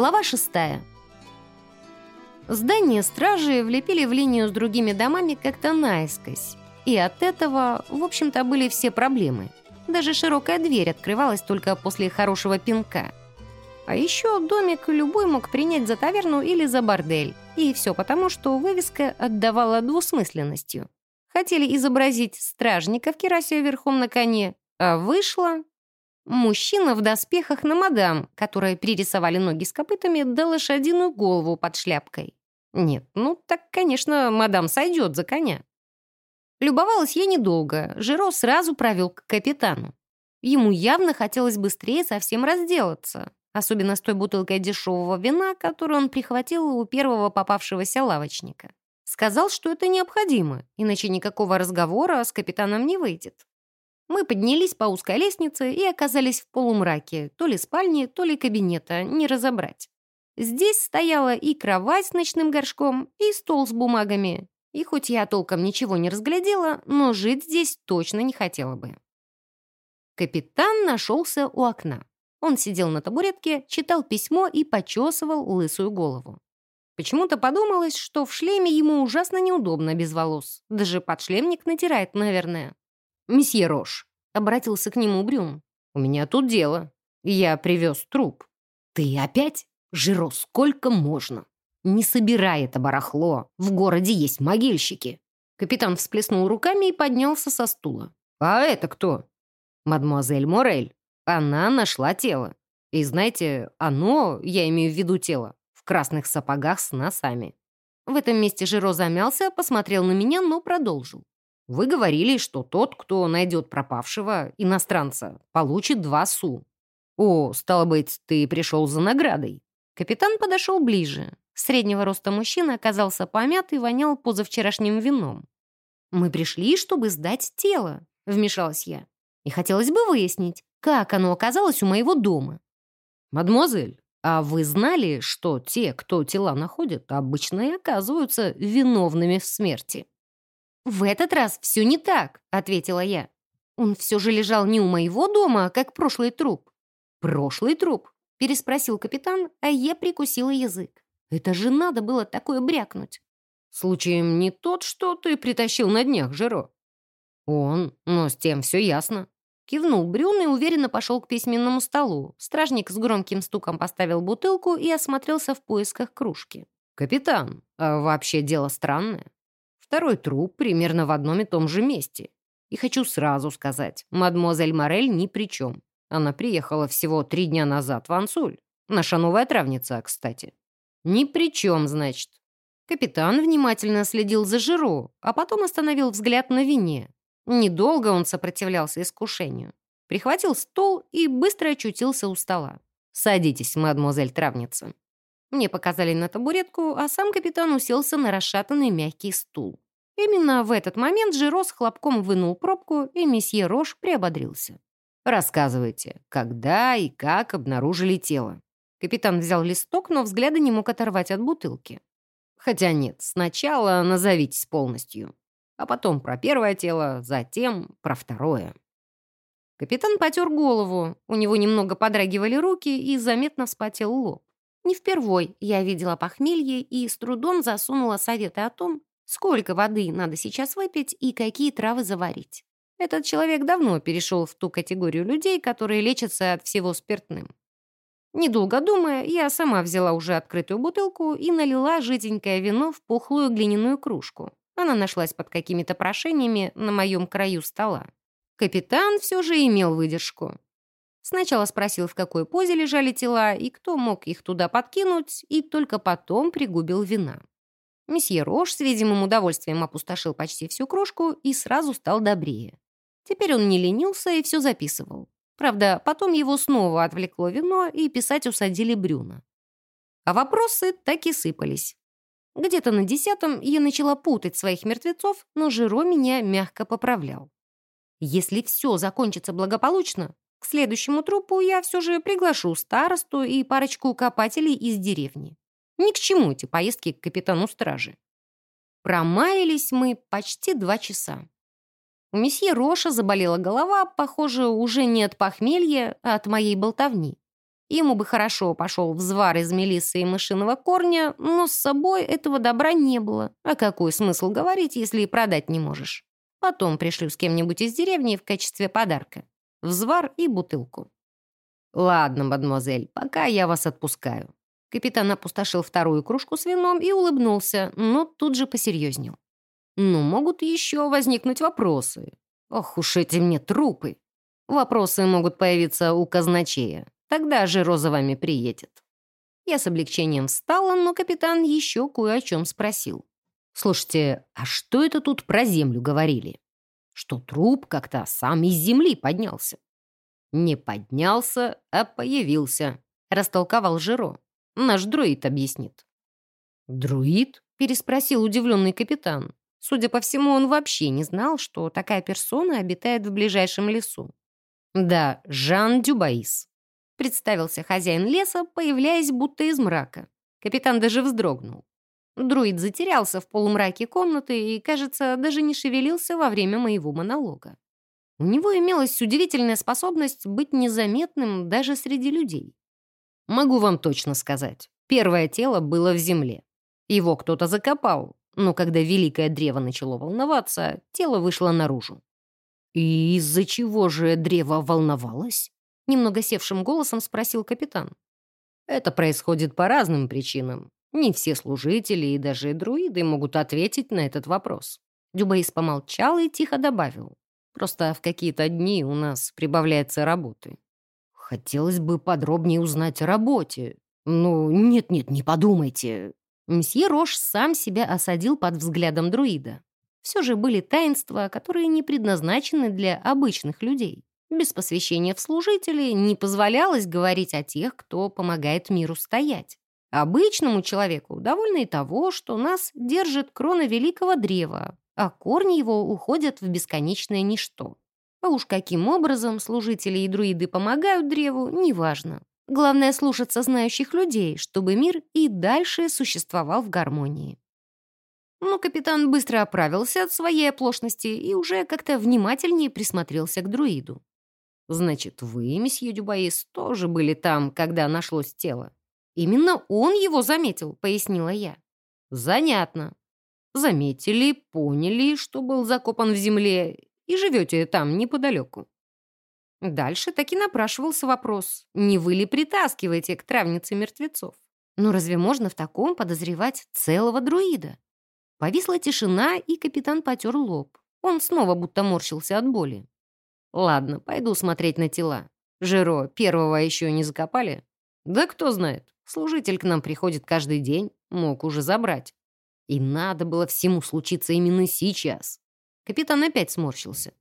Глава шестая. Здание стражи влепили в линию с другими домами как-то наискось. И от этого, в общем-то, были все проблемы. Даже широкая дверь открывалась только после хорошего пинка. А еще домик любой мог принять за таверну или за бордель. И все потому, что вывеска отдавала двусмысленностью. Хотели изобразить стражника в керасе верхом на коне, а вышло Мужчина в доспехах на мадам, которая перерисовали ноги с копытами, да лошадиную голову под шляпкой. Нет, ну так, конечно, мадам сойдет за коня. Любовалась я недолго, Жиро сразу провел к капитану. Ему явно хотелось быстрее совсем разделаться, особенно с той бутылкой дешевого вина, которую он прихватил у первого попавшегося лавочника. Сказал, что это необходимо, иначе никакого разговора с капитаном не выйдет. Мы поднялись по узкой лестнице и оказались в полумраке, то ли спальни, то ли кабинета, не разобрать. Здесь стояла и кровать с ночным горшком, и стол с бумагами. И хоть я толком ничего не разглядела, но жить здесь точно не хотела бы. Капитан нашелся у окна. Он сидел на табуретке, читал письмо и почесывал лысую голову. Почему-то подумалось, что в шлеме ему ужасно неудобно без волос. Даже подшлемник натирает, наверное. «Месье Рош», — обратился к нему Брюн, — «у меня тут дело. Я привез труп». «Ты опять? Жиро, сколько можно? Не собирай это барахло. В городе есть могильщики». Капитан всплеснул руками и поднялся со стула. «А это кто?» «Мадемуазель Морель. Она нашла тело. И знаете, оно, я имею в виду тело, в красных сапогах с носами». В этом месте Жиро замялся, посмотрел на меня, но продолжил. Вы говорили, что тот, кто найдет пропавшего иностранца, получит два су. О, стало быть, ты пришел за наградой. Капитан подошел ближе. Среднего роста мужчина оказался помят и вонял позавчерашним вином. «Мы пришли, чтобы сдать тело», — вмешалась я. «И хотелось бы выяснить, как оно оказалось у моего дома». «Мадемуазель, а вы знали, что те, кто тела находят, обычно и оказываются виновными в смерти?» «В этот раз все не так», — ответила я. «Он все же лежал не у моего дома, как прошлый труп». «Прошлый труп?» — переспросил капитан, а я прикусила язык. «Это же надо было такое брякнуть». «Случаем не тот, что ты притащил на днях, Жиро?» «Он, но с тем все ясно». Кивнул Брюн и уверенно пошел к письменному столу. Стражник с громким стуком поставил бутылку и осмотрелся в поисках кружки. «Капитан, а вообще дело странное. Второй труп примерно в одном и том же месте. И хочу сразу сказать, мадемуазель Морель ни при чем. Она приехала всего три дня назад в Ансуль. Наша новая травница, кстати. Ни при чем, значит. Капитан внимательно следил за Жиру, а потом остановил взгляд на вине. Недолго он сопротивлялся искушению. Прихватил стол и быстро очутился у стола. «Садитесь, мадемуазель травница». Мне показали на табуретку, а сам капитан уселся на расшатанный мягкий стул. Именно в этот момент Жиро хлопком вынул пробку, и месье Рош приободрился. «Рассказывайте, когда и как обнаружили тело?» Капитан взял листок, но взгляда не мог оторвать от бутылки. «Хотя нет, сначала назовитесь полностью, а потом про первое тело, затем про второе». Капитан потер голову, у него немного подрагивали руки и заметно вспотел лоб. Не впервой я видела похмелье и с трудом засунула советы о том, сколько воды надо сейчас выпить и какие травы заварить. Этот человек давно перешел в ту категорию людей, которые лечатся от всего спиртным. Недолго думая, я сама взяла уже открытую бутылку и налила жиденькое вино в пухлую глиняную кружку. Она нашлась под какими-то прошениями на моем краю стола. Капитан все же имел выдержку. Сначала спросил, в какой позе лежали тела и кто мог их туда подкинуть, и только потом пригубил вина. Месье Рош с видимым удовольствием опустошил почти всю кружку и сразу стал добрее. Теперь он не ленился и все записывал. Правда, потом его снова отвлекло вино, и писать усадили Брюна. А вопросы так и сыпались. Где-то на десятом я начала путать своих мертвецов, но Жиро меня мягко поправлял. Если все закончится благополучно, к следующему трупу я все же приглашу старосту и парочку копателей из деревни. Ни к чему эти поездки к капитану стражи. Промаялись мы почти два часа. У месье Роша заболела голова, похоже, уже не от похмелья, а от моей болтовни. Ему бы хорошо пошел взвар из мелиссы и мышиного корня, но с собой этого добра не было. А какой смысл говорить, если и продать не можешь? Потом пришлю с кем-нибудь из деревни в качестве подарка. Взвар и бутылку. «Ладно, мадемуазель, пока я вас отпускаю». Капитан опустошил вторую кружку с вином и улыбнулся, но тут же посерьезнел. «Ну, могут еще возникнуть вопросы. Ох уж эти мне трупы. Вопросы могут появиться у казначея. Тогда же Роза приедет». Я с облегчением встала, но капитан еще кое о чем спросил. «Слушайте, а что это тут про землю говорили? Что труп как-то сам из земли поднялся?» «Не поднялся, а появился», — растолковал Жиро. «Наш друид объяснит». «Друид?» — переспросил удивленный капитан. Судя по всему, он вообще не знал, что такая персона обитает в ближайшем лесу. «Да, Жан Дюбаис», Представился хозяин леса, появляясь будто из мрака. Капитан даже вздрогнул. Друид затерялся в полумраке комнаты и, кажется, даже не шевелился во время моего монолога. У него имелась удивительная способность быть незаметным даже среди людей. Могу вам точно сказать, первое тело было в земле. Его кто-то закопал, но когда великое древо начало волноваться, тело вышло наружу. И из-за чего же древо волновалось? Немного севшим голосом спросил капитан. Это происходит по разным причинам. Не все служители и даже друиды могут ответить на этот вопрос. Дюбаис помолчал и тихо добавил. Просто в какие-то дни у нас прибавляется работы. Хотелось бы подробнее узнать о работе. Ну, нет-нет, не подумайте. Мсье Рош сам себя осадил под взглядом друида. Все же были таинства, которые не предназначены для обычных людей. Без посвящения в служители не позволялось говорить о тех, кто помогает миру стоять. Обычному человеку довольно и того, что нас держит крона великого древа, а корни его уходят в бесконечное ничто. А уж каким образом служители и друиды помогают древу, неважно. Главное слушаться знающих людей, чтобы мир и дальше существовал в гармонии. Но капитан быстро оправился от своей оплошности и уже как-то внимательнее присмотрелся к друиду. Значит, вы, месье Дюбаис, тоже были там, когда нашлось тело. Именно он его заметил, пояснила я. Занятно. Заметили, поняли, что был закопан в земле, и живете там неподалеку. Дальше таки напрашивался вопрос, не вы ли притаскиваете к травнице мертвецов? Но разве можно в таком подозревать целого друида? Повисла тишина, и капитан потер лоб. Он снова будто морщился от боли. Ладно, пойду смотреть на тела. Жиро, первого еще не закопали? Да кто знает. Служитель к нам приходит каждый день, мог уже забрать. И надо было всему случиться именно сейчас. Капитан опять сморщился.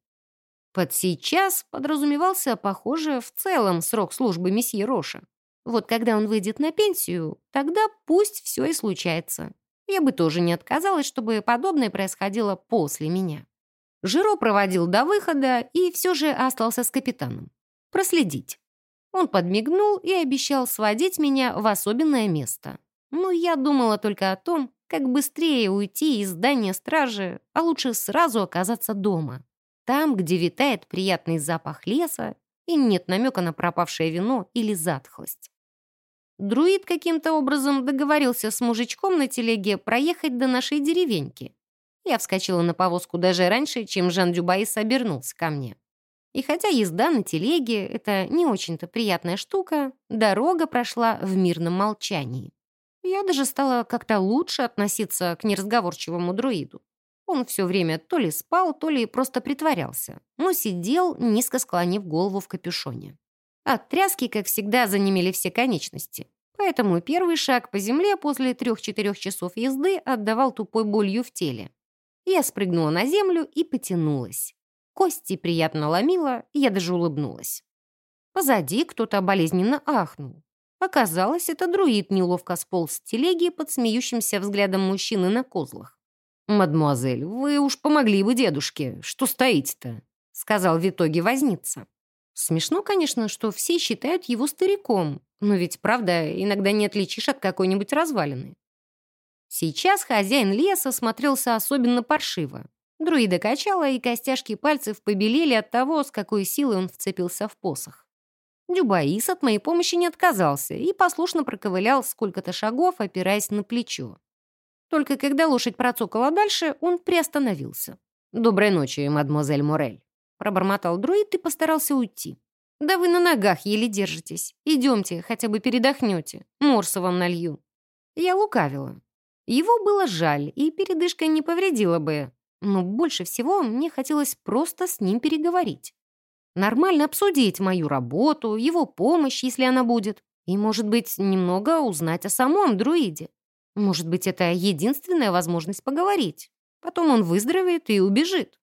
Под «сейчас» подразумевался, похоже, в целом срок службы месье Роша. Вот когда он выйдет на пенсию, тогда пусть все и случается. Я бы тоже не отказалась, чтобы подобное происходило после меня. Жиро проводил до выхода и все же остался с капитаном. Проследить. Он подмигнул и обещал сводить меня в особенное место. Но я думала только о том, как быстрее уйти из здания стражи, а лучше сразу оказаться дома. Там, где витает приятный запах леса и нет намека на пропавшее вино или затхлость. Друид каким-то образом договорился с мужичком на телеге проехать до нашей деревеньки. Я вскочила на повозку даже раньше, чем Жан Дюбаис обернулся ко мне. И хотя езда на телеге — это не очень-то приятная штука, дорога прошла в мирном молчании. Я даже стала как-то лучше относиться к неразговорчивому друиду. Он все время то ли спал, то ли просто притворялся, но сидел, низко склонив голову в капюшоне. От тряски, как всегда, занемели все конечности. Поэтому первый шаг по земле после трех-четырех часов езды отдавал тупой болью в теле. Я спрыгнула на землю и потянулась. Кости приятно ломила, и я даже улыбнулась. Позади кто-то болезненно ахнул. Оказалось, это друид неловко сполз с телеги под смеющимся взглядом мужчины на козлах. «Мадемуазель, вы уж помогли бы дедушке. Что стоите-то?» — сказал в итоге возница. Смешно, конечно, что все считают его стариком, но ведь, правда, иногда не отличишь от какой-нибудь развалины. Сейчас хозяин леса смотрелся особенно паршиво. Друида качала, и костяшки пальцев побелели от того, с какой силой он вцепился в посох. Дюбаис от моей помощи не отказался и послушно проковылял сколько-то шагов, опираясь на плечо. Только когда лошадь процокала дальше, он приостановился. «Доброй ночи, мадемуазель Морель», — пробормотал друид и постарался уйти. «Да вы на ногах еле держитесь. Идемте, хотя бы передохнете. Морса вам налью». Я лукавила. Его было жаль, и передышка не повредила бы. Но больше всего мне хотелось просто с ним переговорить. Нормально обсудить мою работу, его помощь, если она будет. И, может быть, немного узнать о самом друиде. Может быть, это единственная возможность поговорить. Потом он выздоровеет и убежит.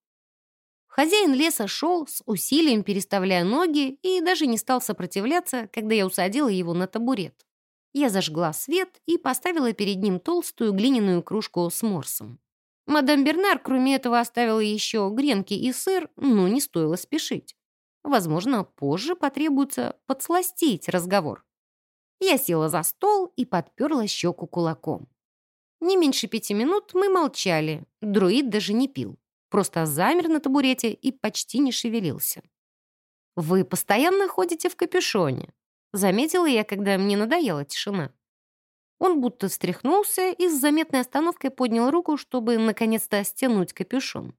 Хозяин леса шел с усилием, переставляя ноги, и даже не стал сопротивляться, когда я усадила его на табурет. Я зажгла свет и поставила перед ним толстую глиняную кружку с морсом. Мадам Бернар, кроме этого, оставила еще гренки и сыр, но не стоило спешить. Возможно, позже потребуется подсластить разговор. Я села за стол и подперла щеку кулаком. Не меньше пяти минут мы молчали, друид даже не пил. Просто замер на табурете и почти не шевелился. «Вы постоянно ходите в капюшоне», — заметила я, когда мне надоела тишина. Он будто встряхнулся и с заметной остановкой поднял руку, чтобы наконец-то стянуть капюшон.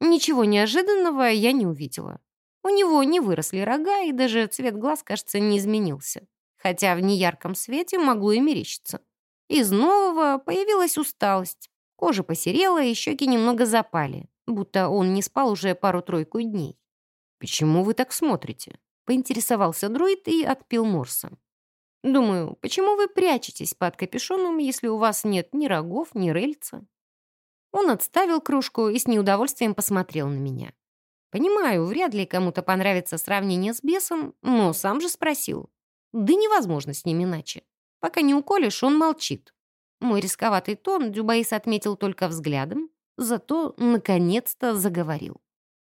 Ничего неожиданного я не увидела. У него не выросли рога, и даже цвет глаз, кажется, не изменился хотя в неярком свете могло и мерещиться. Из нового появилась усталость. Кожа посерела, и щеки немного запали, будто он не спал уже пару-тройку дней. «Почему вы так смотрите?» — поинтересовался друид и отпил морса. «Думаю, почему вы прячетесь под капюшоном, если у вас нет ни рогов, ни рельца?» Он отставил кружку и с неудовольствием посмотрел на меня. «Понимаю, вряд ли кому-то понравится сравнение с бесом, но сам же спросил. Да невозможно с ним иначе. Пока не уколешь, он молчит. Мой рисковатый тон Дюбаис отметил только взглядом, зато наконец-то заговорил.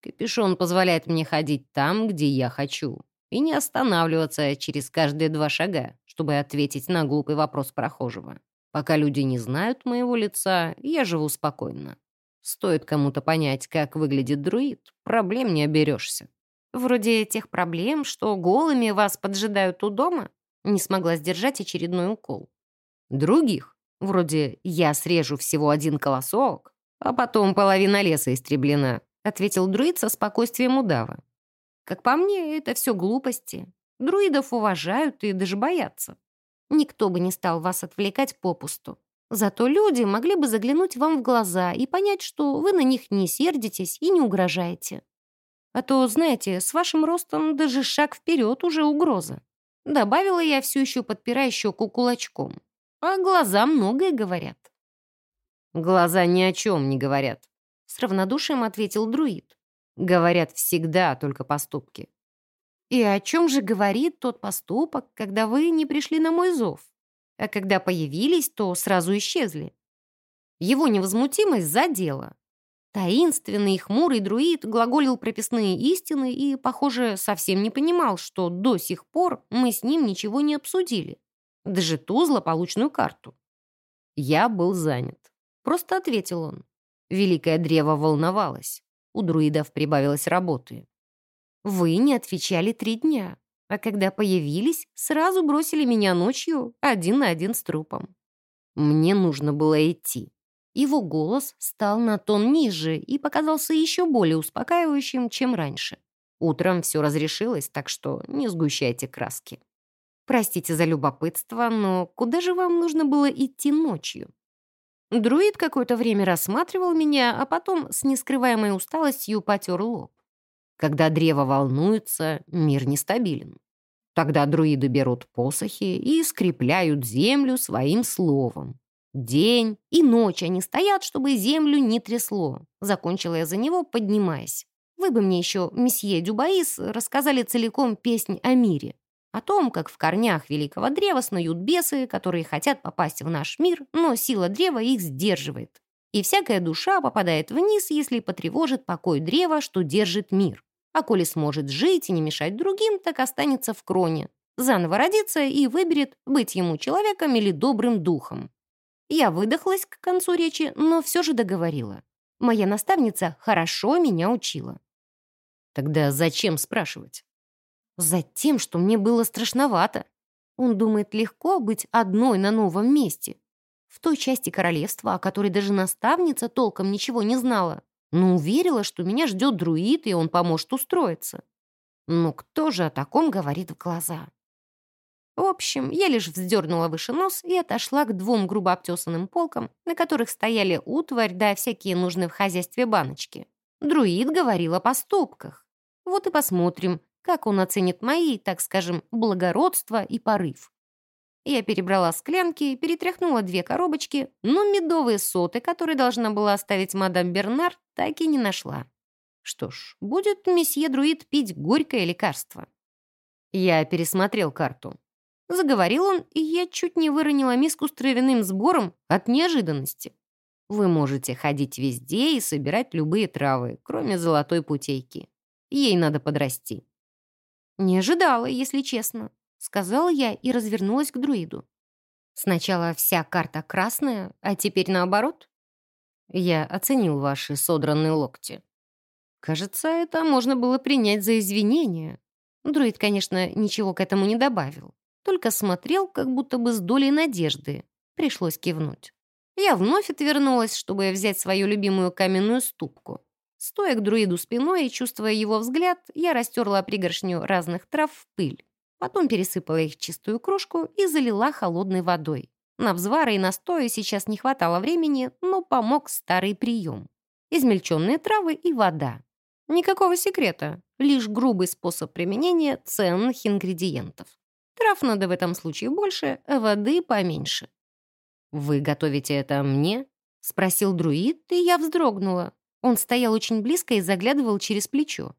Капюшон позволяет мне ходить там, где я хочу, и не останавливаться через каждые два шага, чтобы ответить на глупый вопрос прохожего. Пока люди не знают моего лица, я живу спокойно. Стоит кому-то понять, как выглядит друид, проблем не оберешься. Вроде тех проблем, что голыми вас поджидают у дома, не смогла сдержать очередной укол. Других, вроде «я срежу всего один колосок, а потом половина леса истреблена», ответил друид со спокойствием удава. Как по мне, это все глупости. Друидов уважают и даже боятся. Никто бы не стал вас отвлекать попусту. Зато люди могли бы заглянуть вам в глаза и понять, что вы на них не сердитесь и не угрожаете. А то, знаете, с вашим ростом даже шаг вперед уже угроза. Добавила я все еще подпирая щеку кулачком. А глаза многое говорят. Глаза ни о чем не говорят. С равнодушием ответил друид. Говорят всегда только поступки. И о чем же говорит тот поступок, когда вы не пришли на мой зов? А когда появились, то сразу исчезли. Его невозмутимость задела. Таинственный и хмурый друид глаголил прописные истины и, похоже, совсем не понимал, что до сих пор мы с ним ничего не обсудили. Даже ту злополучную карту. Я был занят. Просто ответил он. Великое древо волновалось. У друидов прибавилось работы. Вы не отвечали три дня, а когда появились, сразу бросили меня ночью один на один с трупом. Мне нужно было идти. Его голос стал на тон ниже и показался еще более успокаивающим, чем раньше. Утром все разрешилось, так что не сгущайте краски. Простите за любопытство, но куда же вам нужно было идти ночью? Друид какое-то время рассматривал меня, а потом с нескрываемой усталостью потер лоб. Когда древо волнуется, мир нестабилен. Тогда друиды берут посохи и скрепляют землю своим словом. День и ночь они стоят, чтобы землю не трясло. Закончила я за него, поднимаясь. Вы бы мне еще, месье Дюбаис, рассказали целиком песнь о мире. О том, как в корнях великого древа снуют бесы, которые хотят попасть в наш мир, но сила древа их сдерживает. И всякая душа попадает вниз, если потревожит покой древа, что держит мир. А коли сможет жить и не мешать другим, так останется в кроне. Заново родится и выберет, быть ему человеком или добрым духом. Я выдохлась к концу речи, но все же договорила. Моя наставница хорошо меня учила. Тогда зачем спрашивать? Затем, что мне было страшновато. Он думает, легко быть одной на новом месте. В той части королевства, о которой даже наставница толком ничего не знала, но уверила, что меня ждет друид, и он поможет устроиться. Но кто же о таком говорит в глаза? В общем, я лишь вздернула выше нос и отошла к двум грубо обтесанным полкам, на которых стояли утварь да всякие нужные в хозяйстве баночки. Друид говорил о поступках. Вот и посмотрим, как он оценит мои, так скажем, благородство и порыв. Я перебрала склянки, перетряхнула две коробочки, но медовые соты, которые должна была оставить мадам Бернар, так и не нашла. Что ж, будет месье Друид пить горькое лекарство. Я пересмотрел карту. Заговорил он, и я чуть не выронила миску с травяным сбором от неожиданности. Вы можете ходить везде и собирать любые травы, кроме золотой путейки. Ей надо подрасти. Не ожидала, если честно, сказала я и развернулась к друиду. Сначала вся карта красная, а теперь наоборот. Я оценил ваши содранные локти. Кажется, это можно было принять за извинение. Друид, конечно, ничего к этому не добавил только смотрел, как будто бы с долей надежды. Пришлось кивнуть. Я вновь отвернулась, чтобы взять свою любимую каменную ступку. Стоя к друиду спиной и чувствуя его взгляд, я растерла пригоршню разных трав в пыль. Потом пересыпала их в чистую кружку и залила холодной водой. На взвары и настоя сейчас не хватало времени, но помог старый прием. Измельченные травы и вода. Никакого секрета, лишь грубый способ применения ценных ингредиентов. Трав надо в этом случае больше, а воды поменьше. «Вы готовите это мне?» — спросил друид, и я вздрогнула. Он стоял очень близко и заглядывал через плечо.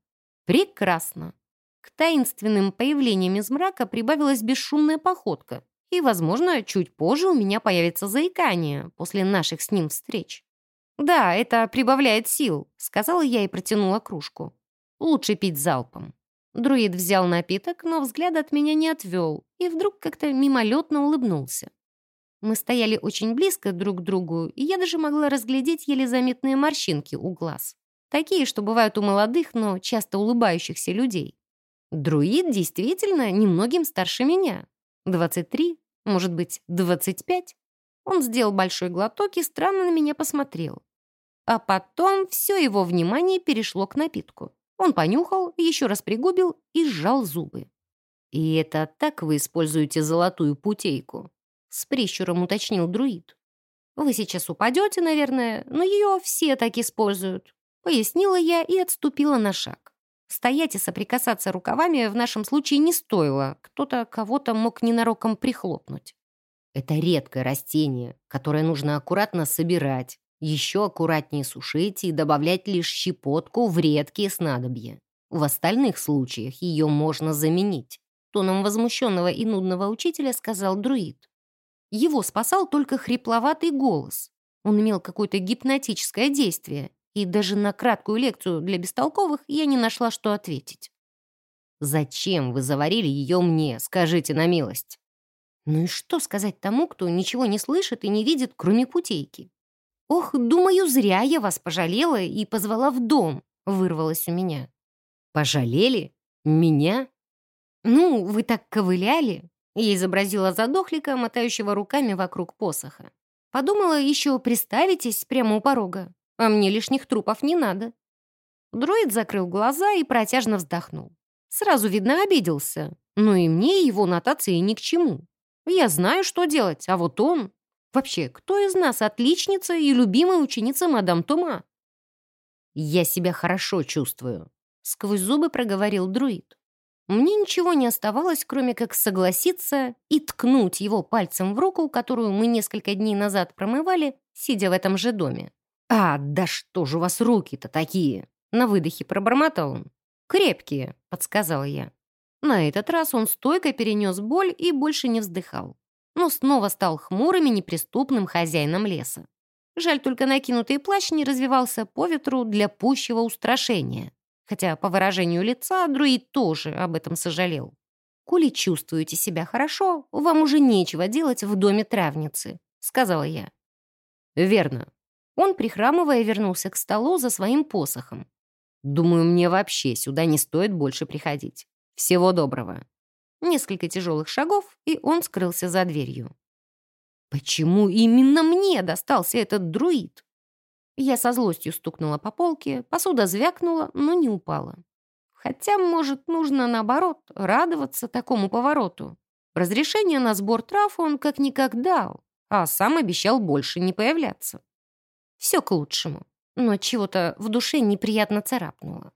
«Прекрасно!» К таинственным появлениям из мрака прибавилась бесшумная походка, и, возможно, чуть позже у меня появится заикание после наших с ним встреч. «Да, это прибавляет сил», — сказала я и протянула кружку. «Лучше пить залпом». Друид взял напиток, но взгляд от меня не отвел и вдруг как-то мимолетно улыбнулся. Мы стояли очень близко друг к другу, и я даже могла разглядеть еле заметные морщинки у глаз. Такие, что бывают у молодых, но часто улыбающихся людей. Друид действительно немногим старше меня. 23, может быть, 25. Он сделал большой глоток и странно на меня посмотрел. А потом все его внимание перешло к напитку. Он понюхал, еще раз пригубил и сжал зубы. «И это так вы используете золотую путейку?» С прищуром уточнил друид. «Вы сейчас упадете, наверное, но ее все так используют», пояснила я и отступила на шаг. Стоять и соприкасаться рукавами в нашем случае не стоило. Кто-то кого-то мог ненароком прихлопнуть. Это редкое растение, которое нужно аккуратно собирать, еще аккуратнее сушить и добавлять лишь щепотку в редкие снадобья. В остальных случаях ее можно заменить. Тоном возмущенного и нудного учителя сказал друид. Его спасал только хрипловатый голос. Он имел какое-то гипнотическое действие, и даже на краткую лекцию для бестолковых я не нашла, что ответить. «Зачем вы заварили ее мне, скажите на милость?» Ну и что сказать тому, кто ничего не слышит и не видит, кроме путейки? «Ох, думаю, зря я вас пожалела и позвала в дом», — вырвалось у меня. «Пожалели? Меня?» «Ну, вы так ковыляли», — я изобразила задохлика, мотающего руками вокруг посоха. Подумала, еще приставитесь прямо у порога, а мне лишних трупов не надо. Дроид закрыл глаза и протяжно вздохнул. Сразу, видно, обиделся, но и мне его нотации ни к чему. Я знаю, что делать, а вот он... Вообще, кто из нас отличница и любимая ученица мадам Тома? «Я себя хорошо чувствую», — сквозь зубы проговорил друид. Мне ничего не оставалось, кроме как согласиться и ткнуть его пальцем в руку, которую мы несколько дней назад промывали, сидя в этом же доме. «А, да что же у вас руки-то такие?» На выдохе пробормотал он. «Крепкие», — подсказала я. На этот раз он стойко перенес боль и больше не вздыхал но снова стал хмурым и неприступным хозяином леса. Жаль, только накинутый плащ не развивался по ветру для пущего устрашения. Хотя, по выражению лица, друид тоже об этом сожалел. «Коли чувствуете себя хорошо, вам уже нечего делать в доме травницы», — сказала я. «Верно». Он, прихрамывая, вернулся к столу за своим посохом. «Думаю, мне вообще сюда не стоит больше приходить. Всего доброго». Несколько тяжелых шагов, и он скрылся за дверью. Почему именно мне достался этот друид? Я со злостью стукнула по полке, посуда звякнула, но не упала. Хотя, может, нужно, наоборот, радоваться такому повороту. Разрешение на сбор трав он как-никак дал, а сам обещал больше не появляться. Все к лучшему, но чего-то в душе неприятно царапнуло.